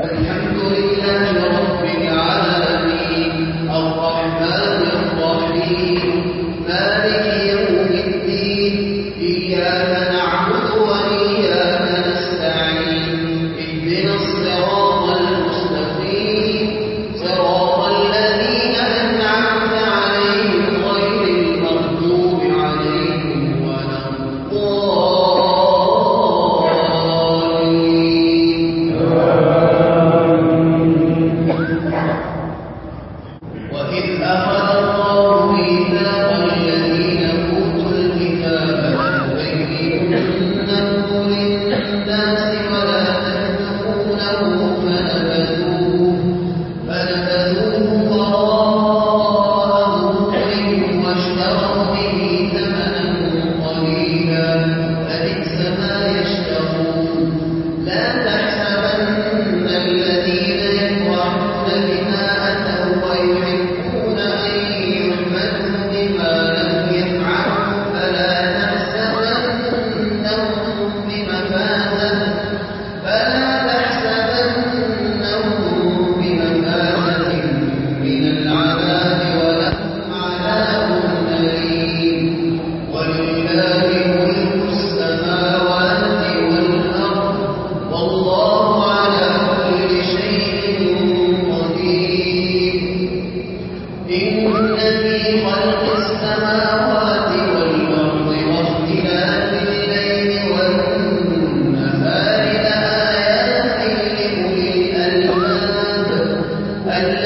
الحمد لله رب العالمين الرحمن الرحيم مالك يوم أن